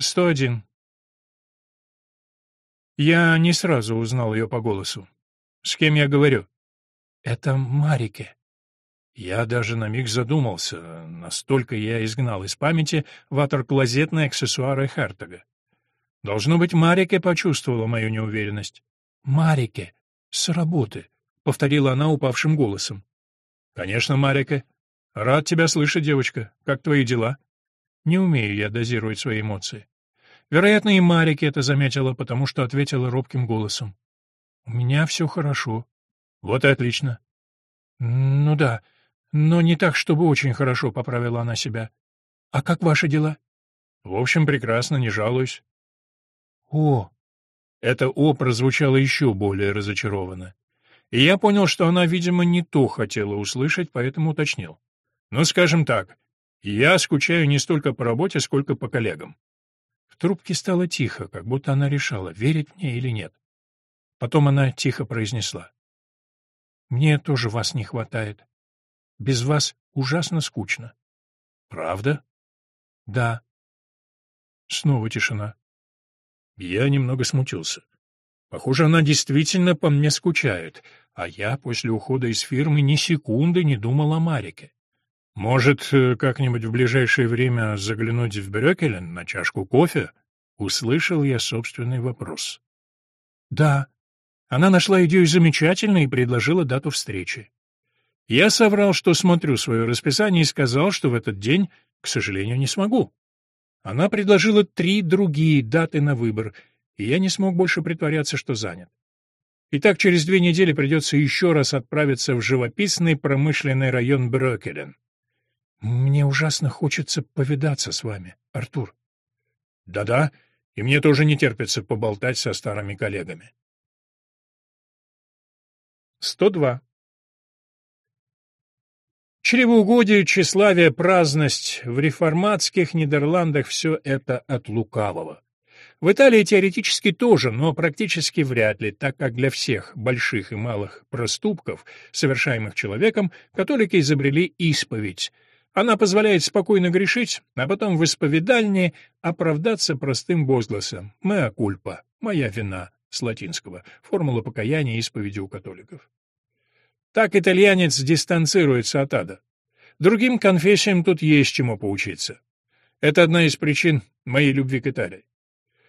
Сто один. Я не сразу узнал ее по голосу. С кем я говорю? Это Марике. Я даже на миг задумался, настолько я изгнал из памяти ватер-клозетные аксессуары Хертога. Должно быть, Марике почувствовала мою неуверенность. «Марике, с работы», — повторила она упавшим голосом. «Конечно, Марике. Рад тебя слышать, девочка. Как твои дела?» Не умею я дозировать свои эмоции. Вероятно, и Марике это заметила, потому что ответила робким голосом. «У меня все хорошо». «Вот и отлично». «Ну да, но не так, чтобы очень хорошо», — поправила она себя. «А как ваши дела?» «В общем, прекрасно, не жалуюсь». «О!» Это «о» прозвучало еще более разочарованно. И я понял, что она, видимо, не то хотела услышать, поэтому уточнил. «Ну, скажем так, я скучаю не столько по работе, сколько по коллегам». В трубке стало тихо, как будто она решала, верить мне или нет. Потом она тихо произнесла. «Мне тоже вас не хватает. Без вас ужасно скучно». «Правда?» «Да». Снова тишина. Я немного смутился. Похоже, она действительно по мне скучает, а я после ухода из фирмы ни секунды не думал о Марике. Может, э, как-нибудь в ближайшее время заглянуть в Брёкелен на чашку кофе? Услышал я собственный вопрос. Да. Она нашла идею замечательной и предложила дату встречи. Я соврал, что смотрю свое расписание и сказал, что в этот день, к сожалению, не смогу. Она предложила три другие даты на выбор, и я не смог больше притворяться, что занят. Итак, через две недели придется еще раз отправиться в живописный промышленный район Брокелен. Мне ужасно хочется повидаться с вами, Артур. Да-да, и мне тоже не терпится поболтать со старыми коллегами. 102. Чревоугодие, тщеславие, праздность. В реформатских Нидерландах все это от лукавого. В Италии теоретически тоже, но практически вряд ли, так как для всех больших и малых проступков, совершаемых человеком, католики изобрели исповедь. Она позволяет спокойно грешить, а потом в исповедальне оправдаться простым возгласом «mea culpa» — «моя вина» с латинского, формула покаяния и исповеди у католиков. Так итальянец дистанцируется от ада. Другим конфессиям тут есть чему поучиться. Это одна из причин моей любви к Италии.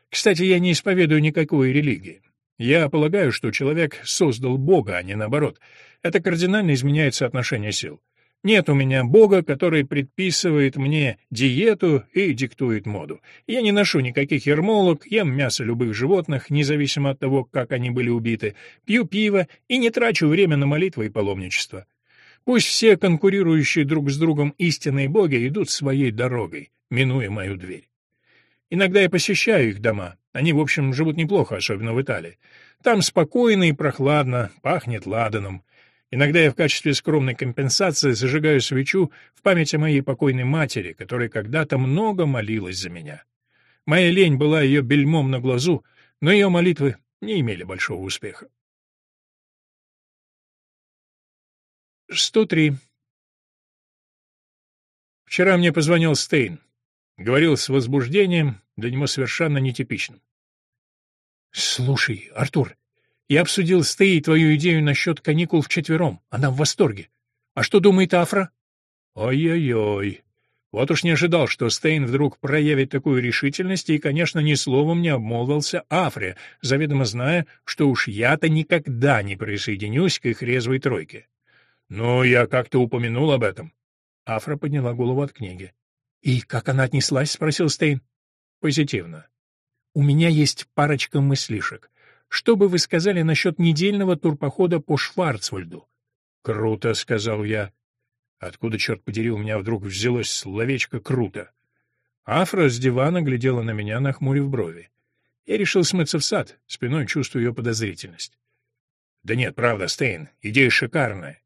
Кстати, я не исповедую никакой религии. Я полагаю, что человек создал Бога, а не наоборот. Это кардинально изменяет соотношение сил. Нет у меня бога, который предписывает мне диету и диктует моду. Я не ношу никаких ермолок, ем мясо любых животных, независимо от того, как они были убиты, пью пиво и не трачу время на молитвы и паломничество. Пусть все конкурирующие друг с другом истинные боги идут своей дорогой, минуя мою дверь. Иногда я посещаю их дома. Они, в общем, живут неплохо, особенно в Италии. Там спокойно и прохладно, пахнет ладаном. Иногда я в качестве скромной компенсации зажигаю свечу в память о моей покойной матери, которая когда-то много молилась за меня. Моя лень была ее бельмом на глазу, но ее молитвы не имели большого успеха. 103. Вчера мне позвонил Стейн. Говорил с возбуждением, для него совершенно нетипичным. «Слушай, Артур, я обсудил с Теей твою идею насчет каникул вчетвером. Она в восторге. А что думает Афра? Ой-ой-ой. Вот уж не ожидал, что Стейн вдруг проявит такую решительность и, конечно, ни словом не обмолвился Афре, заведомо зная, что уж я-то никогда не присоединюсь к их резвой тройке. Но я как-то упомянул об этом. Афра подняла голову от книги. «И как она отнеслась?» — спросил Стейн. «Позитивно. У меня есть парочка мыслишек. Что бы вы сказали насчет недельного турпохода по Шварцвальду? Круто, сказал я. Откуда, черт подери, у меня вдруг взялось словечко «круто»? Афра с дивана глядела на меня, нахмурив брови. Я решил смыться в сад, спиной чувствую ее подозрительность. Да нет, правда, Стейн, идея шикарная.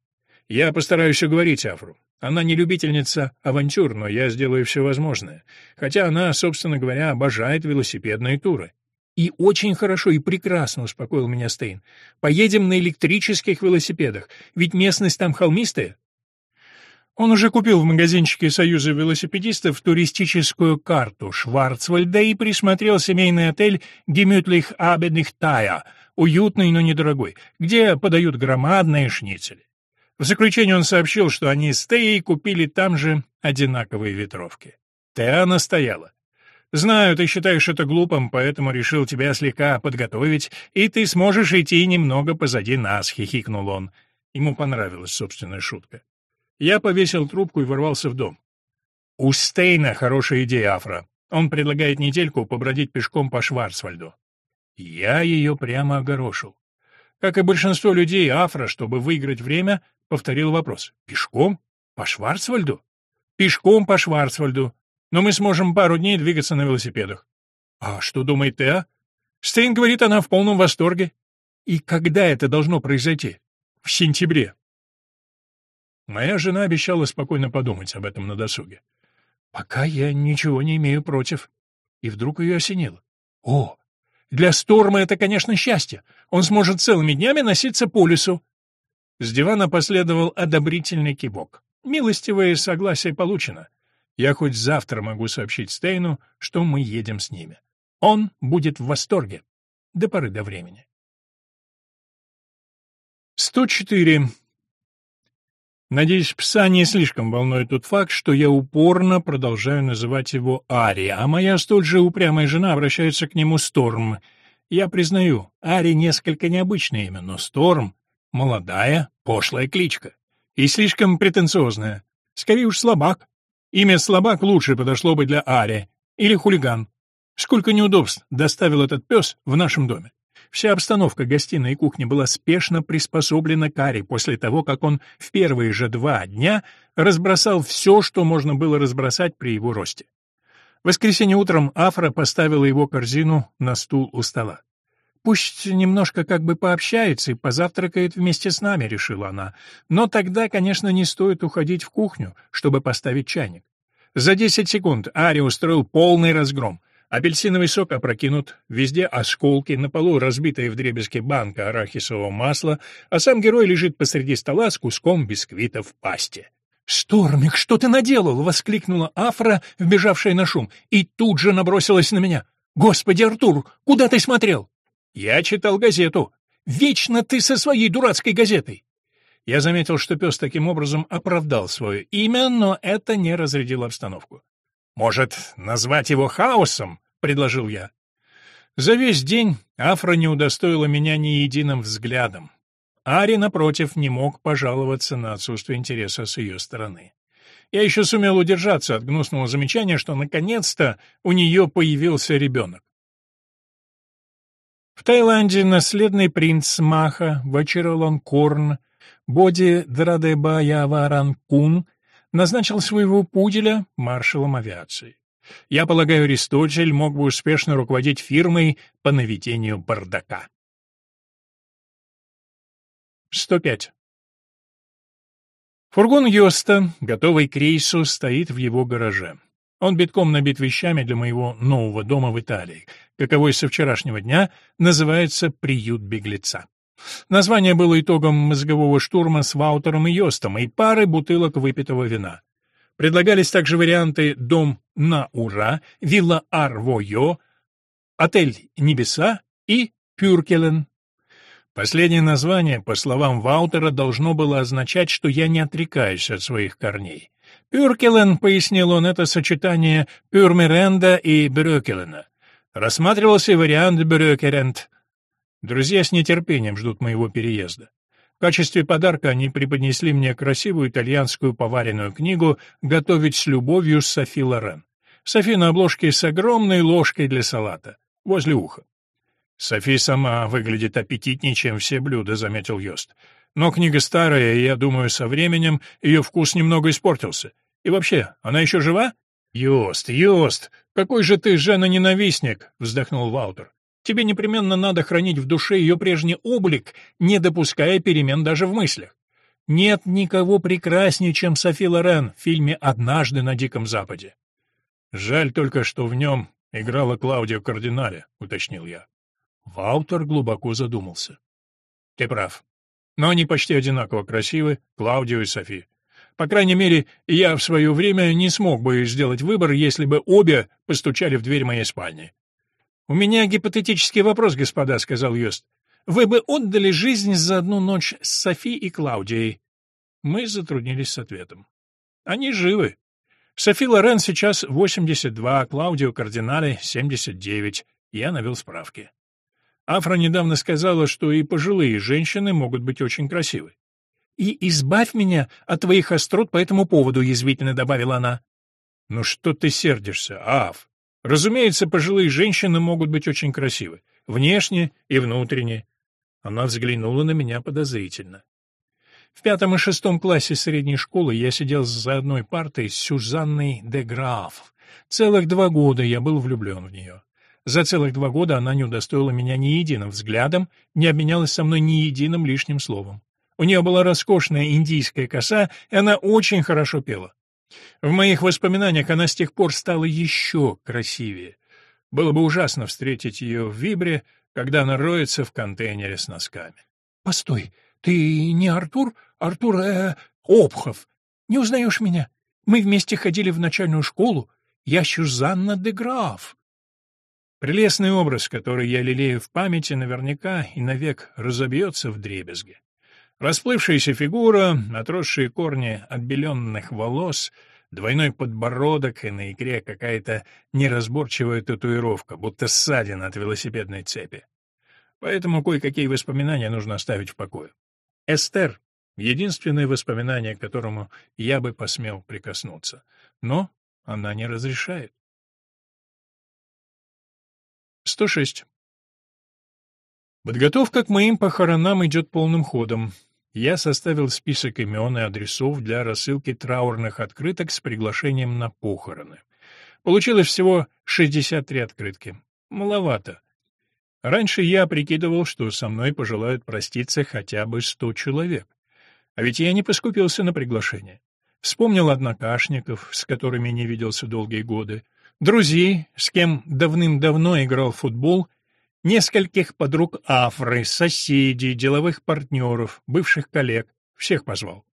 Я постараюсь уговорить Афру. Она не любительница авантюр, но я сделаю все возможное. Хотя она, собственно говоря, обожает велосипедные туры. «И очень хорошо, и прекрасно», — успокоил меня Стейн. «Поедем на электрических велосипедах, ведь местность там холмистая». Он уже купил в магазинчике Союза велосипедистов туристическую карту Шварцвальда и присмотрел семейный отель «Гемютлих Абедных Тая», уютный, но недорогой, где подают громадные шницели. В заключение он сообщил, что они с Теей купили там же одинаковые ветровки. Теа настояла. «Знаю, ты считаешь это глупым, поэтому решил тебя слегка подготовить, и ты сможешь идти немного позади нас», — хихикнул он. Ему понравилась собственная шутка. Я повесил трубку и ворвался в дом. У Стейна хорошая идея, Афра. Он предлагает недельку побродить пешком по Шварцвальду. Я ее прямо огорошил. Как и большинство людей, Афра, чтобы выиграть время, повторил вопрос. «Пешком? По Шварцвальду?» «Пешком по Шварцвальду. Но мы сможем пару дней двигаться на велосипедах». «А что думает ты, а?» Стейн говорит, она в полном восторге. «И когда это должно произойти?» «В сентябре». Моя жена обещала спокойно подумать об этом на досуге. Пока я ничего не имею против. И вдруг ее осенило. О, для Сторма это, конечно, счастье. Он сможет целыми днями носиться по лесу. С дивана последовал одобрительный кивок. Милостивое согласие получено. Я хоть завтра могу сообщить Стейну, что мы едем с ними. Он будет в восторге. До поры до времени. 104. Надеюсь, пса не слишком волнует тот факт, что я упорно продолжаю называть его Ари, а моя столь же упрямая жена обращается к нему Сторм. Я признаю, Ари несколько необычное имя, но Сторм — молодая, пошлая кличка. И слишком претенциозная. Скорее уж слабак. Имя слабак лучше подошло бы для Ари. Или хулиган. Сколько неудобств доставил этот пес в нашем доме. Вся обстановка гостиной и кухни была спешно приспособлена Кари после того, как он в первые же два дня разбросал все, что можно было разбросать при его росте. В воскресенье утром Афра поставила его корзину на стул у стола. «Пусть немножко как бы пообщается и позавтракает вместе с нами», — решила она. «Но тогда, конечно, не стоит уходить в кухню, чтобы поставить чайник». За десять секунд Ари устроил полный разгром. Апельсиновый сок опрокинут, везде осколки, на полу разбитая вдребезги банка арахисового масла, а сам герой лежит посреди стола с куском бисквита в пасте. «Штормик, что ты наделал?» — воскликнула Афра, вбежавшая на шум, и тут же набросилась на меня. «Господи, Артур, куда ты смотрел?» «Я читал газету. Вечно ты со своей дурацкой газетой!» Я заметил, что пес таким образом оправдал свое имя, но это не разрядило обстановку. «Может, назвать его хаосом?» — предложил я. За весь день Афра не удостоила меня ни единым взглядом. Ари, напротив, не мог пожаловаться на отсутствие интереса с ее стороны. Я еще сумел удержаться от гнусного замечания, что наконец-то у нее появился ребенок. В Таиланде наследный принц Маха Вачираланкорн Боди Драдебаяваранкун назначил своего пуделя маршалом авиации. Я полагаю, Аристотель мог бы успешно руководить фирмой по наведению бардака. 105. Фургон Йоста, готовый к рейсу, стоит в его гараже. Он битком набит вещами для моего нового дома в Италии, каковой со вчерашнего дня называется «Приют беглеца». Название было итогом мозгового штурма с Ваутером и Йостом и пары бутылок выпитого вина. Предлагались также варианты «Дом на ура», «Вилла Арвойо», «Отель Небеса» и «Пюркелен». Последнее название, по словам Ваутера, должно было означать, что я не отрекаюсь от своих корней. Пюркелен, пояснил он, это сочетание Пюрмеренда и Брюкелена. Рассматривался вариант Брюкеренд — Друзья с нетерпением ждут моего переезда. В качестве подарка они преподнесли мне красивую итальянскую поваренную книгу «Готовить с любовью» с Софи Лорен. Софи на обложке с огромной ложкой для салата, возле уха. «Софи сама выглядит аппетитнее, чем все блюда», — заметил Йост. «Но книга старая, и, я думаю, со временем ее вкус немного испортился. И вообще, она еще жива?» «Йост, Йост, какой же ты жена-ненавистник!» — вздохнул Ваутер. Тебе непременно надо хранить в душе ее прежний облик, не допуская перемен даже в мыслях. Нет никого прекраснее, чем Софи Лорен в фильме «Однажды на Диком Западе». Жаль только, что в нем играла Клаудия Кардинале, уточнил я. Ваутер глубоко задумался. Ты прав. Но они почти одинаково красивы, Клаудио и Софи. По крайней мере, я в свое время не смог бы сделать выбор, если бы обе постучали в дверь моей спальни. «У меня гипотетический вопрос, господа», — сказал Йост. «Вы бы отдали жизнь за одну ночь с Софи и Клаудией?» Мы затруднились с ответом. «Они живы. Софи Лорен сейчас 82, Клаудио Кардинале 79. Я навел справки. Афра недавно сказала, что и пожилые женщины могут быть очень красивы. «И избавь меня от твоих острот по этому поводу», — язвительно добавила она. «Ну что ты сердишься, Аф? Разумеется, пожилые женщины могут быть очень красивы. Внешне и внутренне». Она взглянула на меня подозрительно. В пятом и шестом классе средней школы я сидел за одной партой с Сюзанной де Граф. Целых два года я был влюблен в нее. За целых два года она не удостоила меня ни единым взглядом, не обменялась со мной ни единым лишним словом. У нее была роскошная индийская коса, и она очень хорошо пела. В моих воспоминаниях она с тех пор стала еще красивее. Было бы ужасно встретить ее в Вибре, когда она роется в контейнере с носками. — Постой, ты не Артур? Артур э, Обхов. Не узнаешь меня? Мы вместе ходили в начальную школу. Я Сюзанна де Граф. Прелестный образ, который я лелею в памяти, наверняка и навек разобьется в дребезге. Расплывшаяся фигура, отросшие корни отбеленных волос, двойной подбородок и на икре какая-то неразборчивая татуировка, будто ссадина от велосипедной цепи. Поэтому кое-какие воспоминания нужно оставить в покое. Эстер — единственное воспоминание, к которому я бы посмел прикоснуться. Но она не разрешает. 106. Подготовка к моим похоронам идет полным ходом. Я составил список имен и адресов для рассылки траурных открыток с приглашением на похороны. Получилось всего 63 открытки. Маловато. Раньше я прикидывал, что со мной пожелают проститься хотя бы сто человек. А ведь я не поскупился на приглашение. Вспомнил однокашников, с которыми не виделся долгие годы, друзей, с кем давным-давно играл в футбол, нескольких подруг Афры, соседей, деловых партнеров, бывших коллег, всех позвал.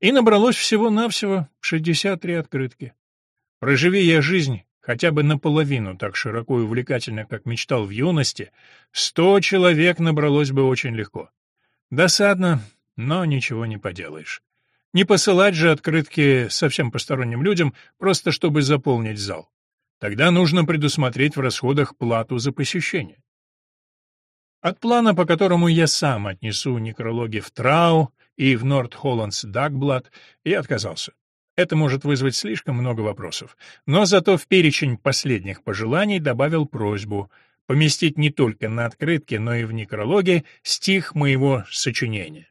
И набралось всего-навсего 63 открытки. Проживи я жизнь хотя бы наполовину так широко и увлекательно, как мечтал в юности, сто человек набралось бы очень легко. Досадно, но ничего не поделаешь. Не посылать же открытки совсем посторонним людям, просто чтобы заполнить зал. Тогда нужно предусмотреть в расходах плату за посещение. От плана, по которому я сам отнесу некрологи в Трау и в Норд-Холландс Дагблад, я отказался. Это может вызвать слишком много вопросов. Но зато в перечень последних пожеланий добавил просьбу поместить не только на открытке, но и в некрологе стих моего сочинения.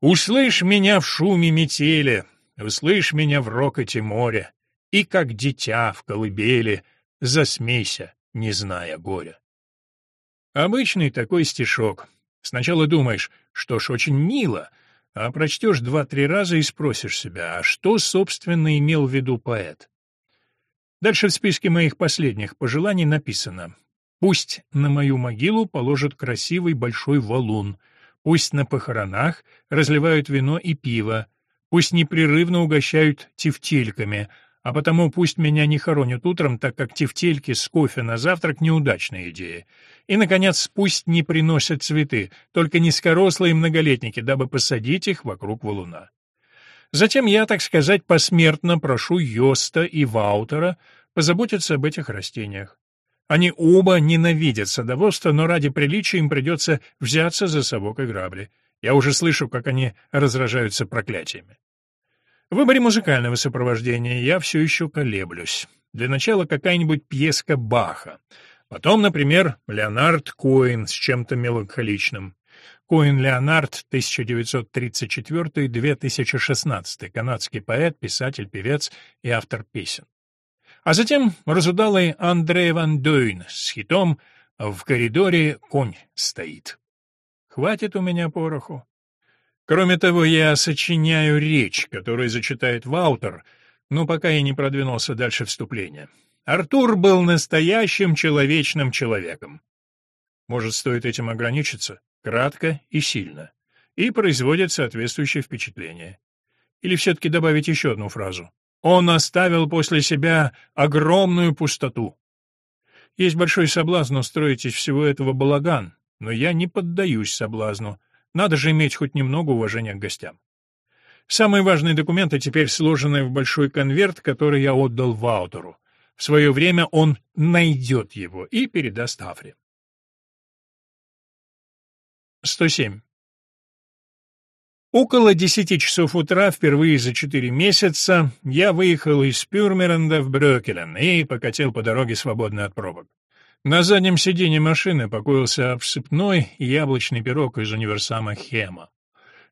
«Услышь меня в шуме метели, услышь меня в рокоте моря, и, как дитя в колыбели, засмейся, не зная горя». Обычный такой стишок. Сначала думаешь, что ж, очень мило — а прочтешь два-три раза и спросишь себя, а что, собственно, имел в виду поэт? Дальше в списке моих последних пожеланий написано «Пусть на мою могилу положат красивый большой валун, пусть на похоронах разливают вино и пиво, пусть непрерывно угощают тефтельками, а потому пусть меня не хоронят утром, так как тефтельки с кофе на завтрак — неудачная идея. И, наконец, пусть не приносят цветы, только низкорослые многолетники, дабы посадить их вокруг валуна. Затем я, так сказать, посмертно прошу Йоста и Ваутера позаботиться об этих растениях. Они оба ненавидят садоводство, но ради приличия им придется взяться за совок и грабли. Я уже слышу, как они разражаются проклятиями. В выборе музыкального сопровождения я все еще колеблюсь. Для начала какая-нибудь пьеска Баха. Потом, например, Леонард Коин с чем-то меланхоличным. Коин Леонард, 1934-2016, канадский поэт, писатель, певец и автор песен. А затем разудалый Андрей Ван Дойн с хитом «В коридоре конь стоит». Хватит у меня пороху. Кроме того, я сочиняю речь, которую зачитает Ваутер, но пока я не продвинулся дальше вступления. Артур был настоящим человечным человеком. Может, стоит этим ограничиться? Кратко и сильно. И производит соответствующее впечатление. Или все-таки добавить еще одну фразу? Он оставил после себя огромную пустоту. Есть большой соблазн устроить из всего этого балаган, но я не поддаюсь соблазну. Надо же иметь хоть немного уважения к гостям. Самые важные документы теперь сложены в большой конверт, который я отдал Ваутеру. В свое время он найдет его и передаст Афре. 107. Около десяти часов утра, впервые за четыре месяца, я выехал из Пюрмеренда в Брёкелен и покатил по дороге свободно от пробок. На заднем сиденье машины покоился обсыпной яблочный пирог из универсама Хема.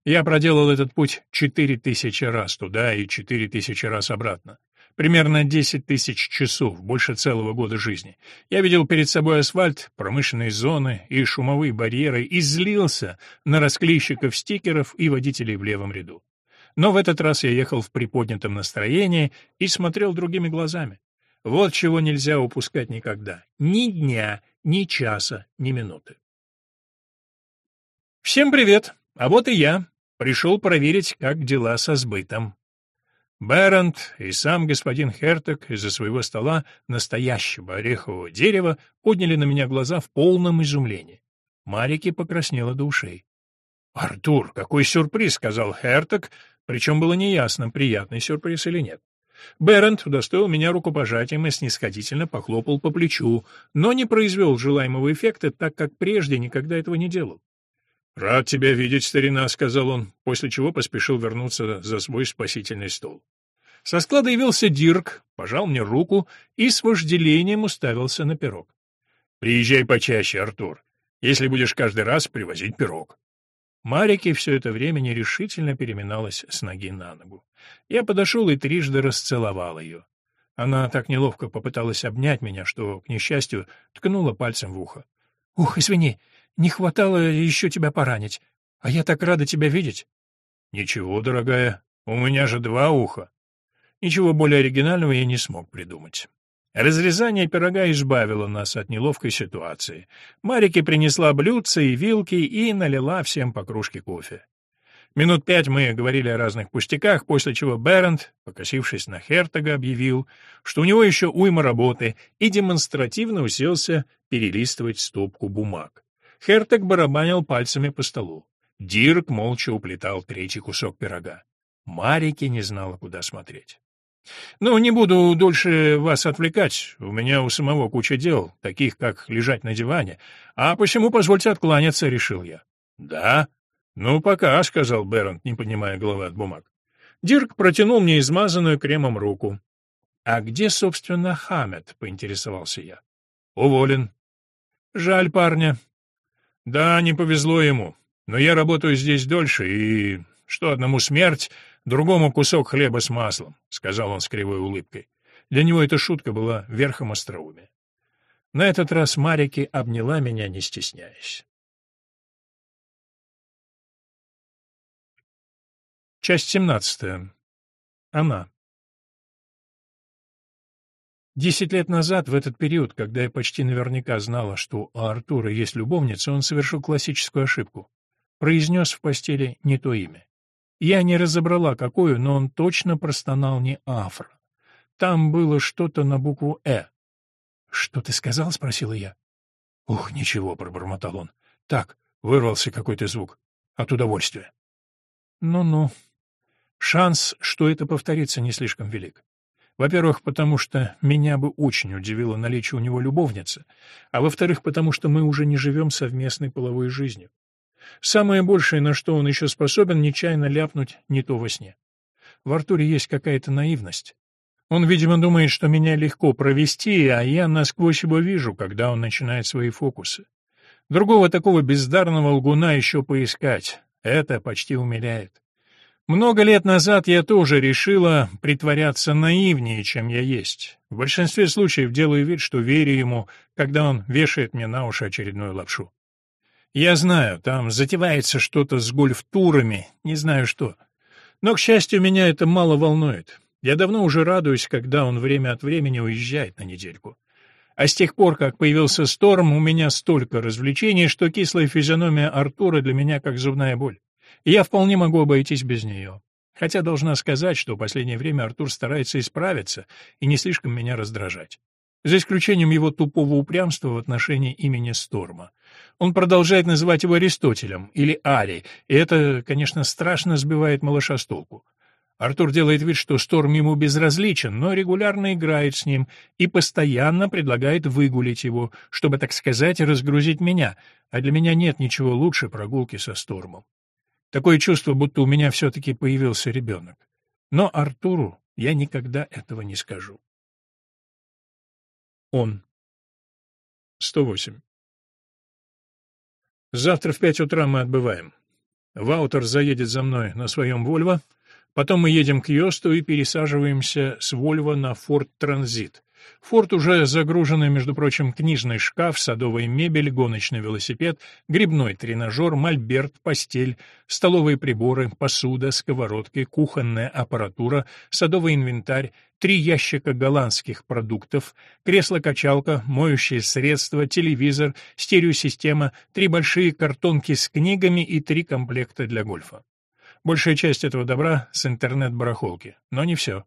Я проделал этот путь четыре тысячи раз туда и четыре тысячи раз обратно. Примерно 10 тысяч часов, больше целого года жизни. Я видел перед собой асфальт, промышленные зоны и шумовые барьеры и злился на расклейщиков стикеров и водителей в левом ряду. Но в этот раз я ехал в приподнятом настроении и смотрел другими глазами. Вот чего нельзя упускать никогда. Ни дня, ни часа, ни минуты. Всем привет! А вот и я. Пришел проверить, как дела со сбытом. Берант и сам господин Хертек из-за своего стола настоящего орехового дерева подняли на меня глаза в полном изумлении. Марики покраснела до ушей. «Артур, какой сюрприз!» — сказал Хертек, причем было неясно, приятный сюрприз или нет. Берант удостоил меня рукопожатием и снисходительно похлопал по плечу, но не произвел желаемого эффекта, так как прежде никогда этого не делал. «Рад тебя видеть, старина», — сказал он, после чего поспешил вернуться за свой спасительный стол. Со склада явился Дирк, пожал мне руку и с вожделением уставился на пирог. «Приезжай почаще, Артур, если будешь каждый раз привозить пирог». Марике все это время нерешительно переминалась с ноги на ногу. Я подошел и трижды расцеловал ее. Она так неловко попыталась обнять меня, что, к несчастью, ткнула пальцем в ухо. «Ух, извини, не хватало еще тебя поранить. А я так рада тебя видеть. Ничего, дорогая, у меня же два уха. Ничего более оригинального я не смог придумать. Разрезание пирога избавило нас от неловкой ситуации. Марике принесла блюдца и вилки и налила всем по кружке кофе. Минут пять мы говорили о разных пустяках, после чего Берент, покосившись на Хертога, объявил, что у него еще уйма работы, и демонстративно уселся перелистывать стопку бумаг. Хертек барабанил пальцами по столу. Дирк молча уплетал третий кусок пирога. Марике не знала, куда смотреть. «Ну, не буду дольше вас отвлекать. У меня у самого куча дел, таких, как лежать на диване. А посему позвольте откланяться», — решил я. «Да? Ну, пока», — сказал Бернт, не поднимая головы от бумаг. Дирк протянул мне измазанную кремом руку. «А где, собственно, Хамед?» — поинтересовался я. «Уволен». «Жаль парня. Да, не повезло ему. Но я работаю здесь дольше, и что одному смерть, другому кусок хлеба с маслом, сказал он с кривой улыбкой. Для него эта шутка была верхом остроумия. На этот раз Марики обняла меня, не стесняясь. Часть семнадцатая. Она. Десять лет назад, в этот период, когда я почти наверняка знала, что у Артура есть любовница, он совершил классическую ошибку. Произнес в постели не то имя. Я не разобрала, какое, но он точно простонал не Афра. Там было что-то на букву «Э». «Что ты сказал?» — спросила я. «Ух, ничего», — пробормотал он. «Так, вырвался какой-то звук. От удовольствия». «Ну-ну. Шанс, что это повторится, не слишком велик. Во-первых, потому что меня бы очень удивило наличие у него любовницы, а во-вторых, потому что мы уже не живем совместной половой жизнью. Самое большее, на что он еще способен, нечаянно ляпнуть не то во сне. В Артуре есть какая-то наивность. Он, видимо, думает, что меня легко провести, а я насквозь его вижу, когда он начинает свои фокусы. Другого такого бездарного лгуна еще поискать. Это почти умиляет. Много лет назад я тоже решила притворяться наивнее, чем я есть. В большинстве случаев делаю вид, что верю ему, когда он вешает мне на уши очередную лапшу. Я знаю, там затевается что-то с гольф-турами, не знаю что. Но, к счастью, меня это мало волнует. Я давно уже радуюсь, когда он время от времени уезжает на недельку. А с тех пор, как появился Сторм, у меня столько развлечений, что кислая физиономия Артура для меня как зубная боль. Я вполне могу обойтись без нее. Хотя должна сказать, что в последнее время Артур старается исправиться и не слишком меня раздражать. За исключением его тупого упрямства в отношении имени Сторма. Он продолжает называть его Аристотелем или Ари, и это, конечно, страшно сбивает малыша с толку. Артур делает вид, что Сторм ему безразличен, но регулярно играет с ним и постоянно предлагает выгулить его, чтобы, так сказать, разгрузить меня, а для меня нет ничего лучше прогулки со Стормом. Такое чувство, будто у меня все-таки появился ребенок. Но Артуру я никогда этого не скажу. Он. 108. Завтра в пять утра мы отбываем. Ваутер заедет за мной на своем «Вольво», потом мы едем к Йосту и пересаживаемся с «Вольво» на «Форд Транзит». Форт уже загружены, между прочим, книжный шкаф, садовая мебель, гоночный велосипед, грибной тренажер, мольберт, постель, столовые приборы, посуда, сковородки, кухонная аппаратура, садовый инвентарь, три ящика голландских продуктов, кресло-качалка, моющее средство, телевизор, стереосистема, три большие картонки с книгами и три комплекта для гольфа. Большая часть этого добра с интернет-барахолки, но не все.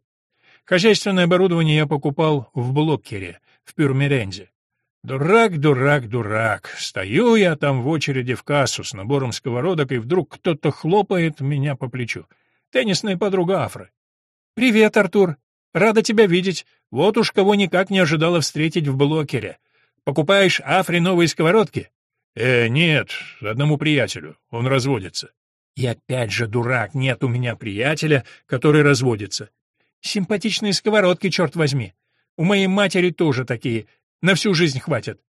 Хозяйственное оборудование я покупал в Блоккере, в Пюрмерензе. Дурак, дурак, дурак. Стою я там в очереди в кассу с набором сковородок, и вдруг кто-то хлопает меня по плечу. Теннисная подруга Афры. «Привет, Артур. Рада тебя видеть. Вот уж кого никак не ожидала встретить в Блокере. Покупаешь Афре новые сковородки?» «Э, нет, одному приятелю. Он разводится». «И опять же, дурак, нет у меня приятеля, который разводится. Симпатичные сковородки, черт возьми. У моей матери тоже такие. На всю жизнь хватит.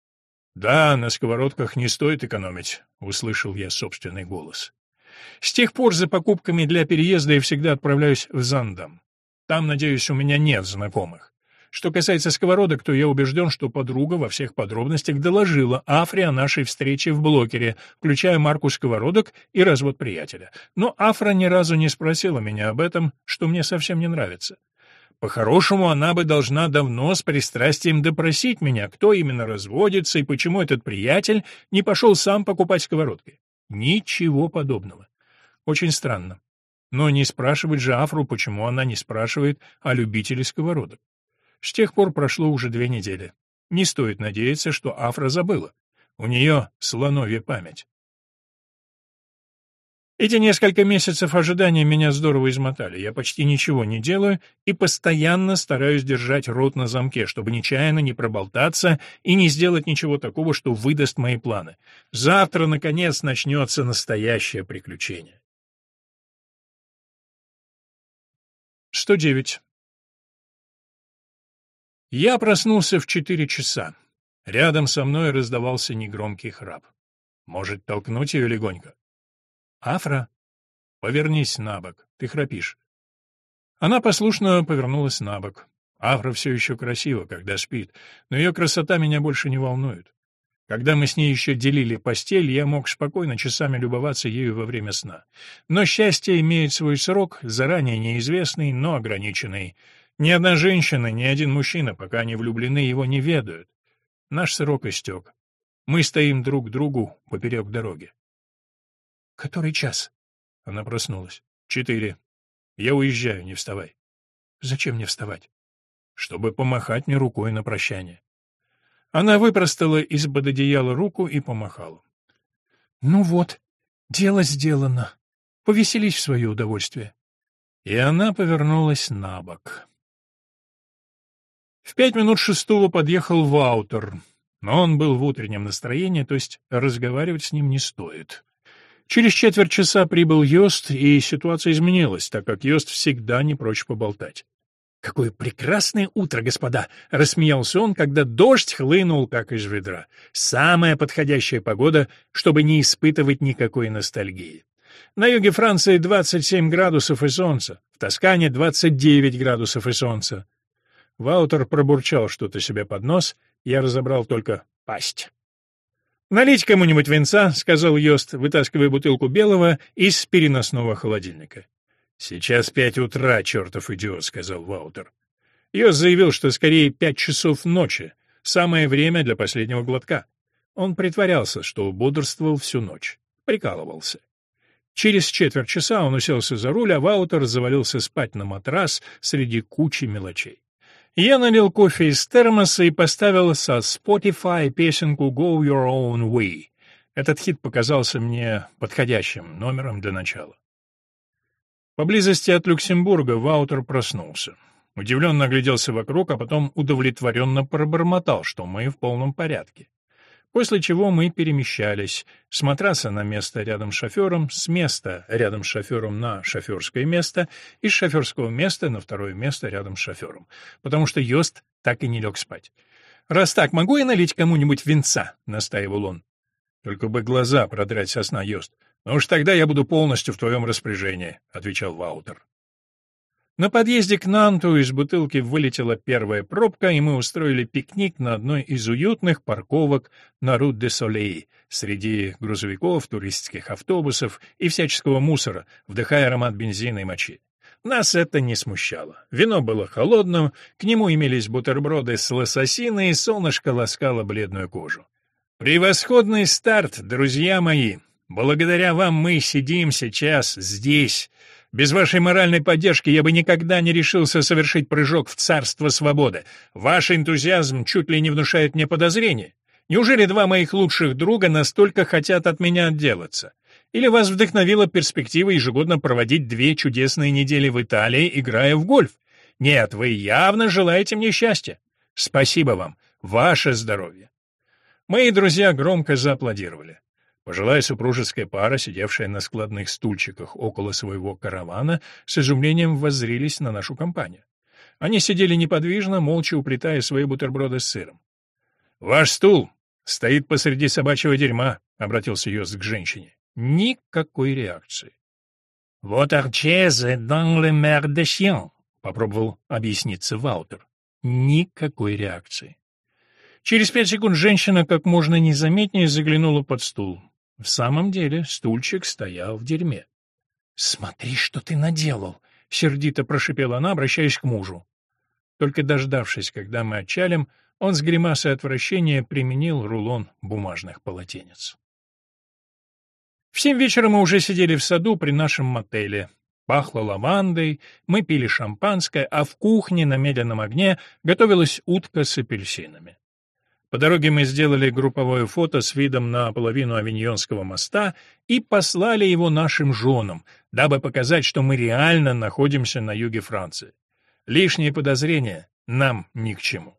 Да, на сковородках не стоит экономить, услышал я собственный голос. С тех пор за покупками для переезда я всегда отправляюсь в Зандам. Там, надеюсь, у меня нет знакомых. Что касается сковородок, то я убежден, что подруга во всех подробностях доложила Афре о нашей встрече в блокере, включая марку сковородок и развод приятеля. Но Афра ни разу не спросила меня об этом, что мне совсем не нравится. По-хорошему, она бы должна давно с пристрастием допросить меня, кто именно разводится и почему этот приятель не пошел сам покупать сковородки. Ничего подобного. Очень странно. Но не спрашивать же Афру, почему она не спрашивает о любителе сковородок. С тех пор прошло уже две недели. Не стоит надеяться, что Афра забыла. У нее слоновья память. Эти несколько месяцев ожидания меня здорово измотали. Я почти ничего не делаю и постоянно стараюсь держать рот на замке, чтобы нечаянно не проболтаться и не сделать ничего такого, что выдаст мои планы. Завтра, наконец, начнется настоящее приключение. 109. Я проснулся в четыре часа. Рядом со мной раздавался негромкий храп. Может, толкнуть ее легонько? «Афра, повернись на бок, ты храпишь». Она послушно повернулась на бок. Афра все еще красива, когда спит, но ее красота меня больше не волнует. Когда мы с ней еще делили постель, я мог спокойно часами любоваться ею во время сна. Но счастье имеет свой срок, заранее неизвестный, но ограниченный. Ни одна женщина, ни один мужчина, пока они влюблены, его не ведают. Наш срок истек. Мы стоим друг к другу поперек дороги. «Который час?» Она проснулась. «Четыре. Я уезжаю, не вставай». «Зачем мне вставать?» «Чтобы помахать мне рукой на прощание». Она выпростала из-под одеяла руку и помахала. «Ну вот, дело сделано. Повеселись в свое удовольствие». И она повернулась на бок. В пять минут шестого подъехал Ваутер, но он был в утреннем настроении, то есть разговаривать с ним не стоит. Через четверть часа прибыл Йост, и ситуация изменилась, так как Йост всегда не прочь поболтать. «Какое прекрасное утро, господа!» — рассмеялся он, когда дождь хлынул, как из ведра. «Самая подходящая погода, чтобы не испытывать никакой ностальгии. На юге Франции 27 градусов и солнце, в Тоскане 29 градусов и солнце. Ваутер пробурчал что-то себе под нос, я разобрал только пасть. «Налить кому-нибудь венца», — сказал Йост, вытаскивая бутылку белого из переносного холодильника. «Сейчас пять утра, чертов идиот», — сказал Ваутер. Йост заявил, что скорее пять часов ночи, самое время для последнего глотка. Он притворялся, что бодрствовал всю ночь, прикалывался. Через четверть часа он уселся за руль, а Ваутер завалился спать на матрас среди кучи мелочей. Я налил кофе из термоса и поставил со Spotify песенку «Go Your Own Way». Этот хит показался мне подходящим номером для начала. Поблизости от Люксембурга Ваутер проснулся. Удивленно огляделся вокруг, а потом удовлетворенно пробормотал, что мы в полном порядке. После чего мы перемещались с матраса на место рядом с шофером, с места рядом с шофером на шоферское место и с шоферского места на второе место рядом с шофером, потому что Йост так и не лег спать. «Раз так, могу я налить кому-нибудь венца?» — настаивал он. «Только бы глаза продрать со сна, Йост. Ну уж тогда я буду полностью в твоем распоряжении», — отвечал Ваутер. На подъезде к Нанту из бутылки вылетела первая пробка, и мы устроили пикник на одной из уютных парковок на Рут де Солей, среди грузовиков, туристских автобусов и всяческого мусора, вдыхая аромат бензина и мочи. Нас это не смущало. Вино было холодным, к нему имелись бутерброды с лососиной, и солнышко ласкало бледную кожу. «Превосходный старт, друзья мои! Благодаря вам мы сидим сейчас здесь, без вашей моральной поддержки я бы никогда не решился совершить прыжок в царство свободы. Ваш энтузиазм чуть ли не внушает мне подозрения. Неужели два моих лучших друга настолько хотят от меня отделаться? Или вас вдохновила перспектива ежегодно проводить две чудесные недели в Италии, играя в гольф? Нет, вы явно желаете мне счастья. Спасибо вам. Ваше здоровье. Мои друзья громко зааплодировали. Пожилая супружеская пара, сидевшая на складных стульчиках около своего каравана, с изумлением воззрились на нашу компанию. Они сидели неподвижно, молча уплетая свои бутерброды с сыром. «Ваш стул стоит посреди собачьего дерьма», — обратился Йост к женщине. Никакой реакции. «Вот арчезе dans le mer de chien», — попробовал объясниться Ваутер. Никакой реакции. Через пять секунд женщина как можно незаметнее заглянула под стул. В самом деле стульчик стоял в дерьме. «Смотри, что ты наделал!» — сердито прошипела она, обращаясь к мужу. Только дождавшись, когда мы отчалим, он с гримасой отвращения применил рулон бумажных полотенец. В семь вечера мы уже сидели в саду при нашем мотеле. Пахло лавандой, мы пили шампанское, а в кухне на медленном огне готовилась утка с апельсинами. По дороге мы сделали групповое фото с видом на половину Авиньонского моста и послали его нашим женам, дабы показать, что мы реально находимся на юге Франции. Лишние подозрения нам ни к чему.